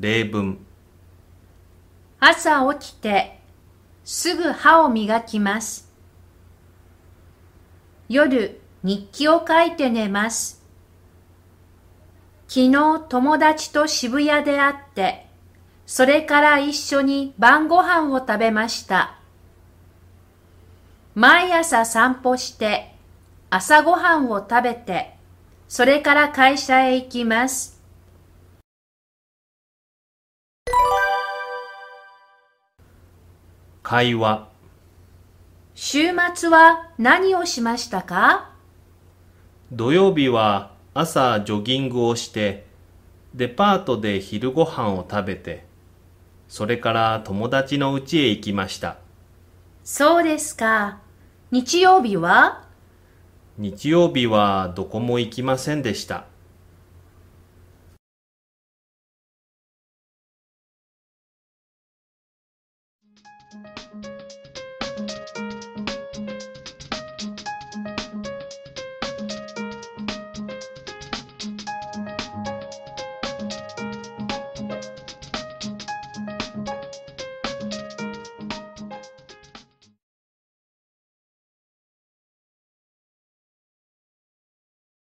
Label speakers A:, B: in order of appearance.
A: 例文
B: 朝起きてすぐ歯を磨きます。夜日記を書いて寝ます。昨日友達と渋谷で会って、それから一緒に晩ご飯を食べました。毎朝散歩して朝ごはんを食べて、それから会社へ行きます。
A: 会話。
B: 週末は何をしましたか？
A: 土曜日は朝ジョギングをしてデパートで昼ご飯を食べてそれから友達の家へ行きました。
B: そうですか。日曜日は？
A: 日曜日はどこも行きませんでした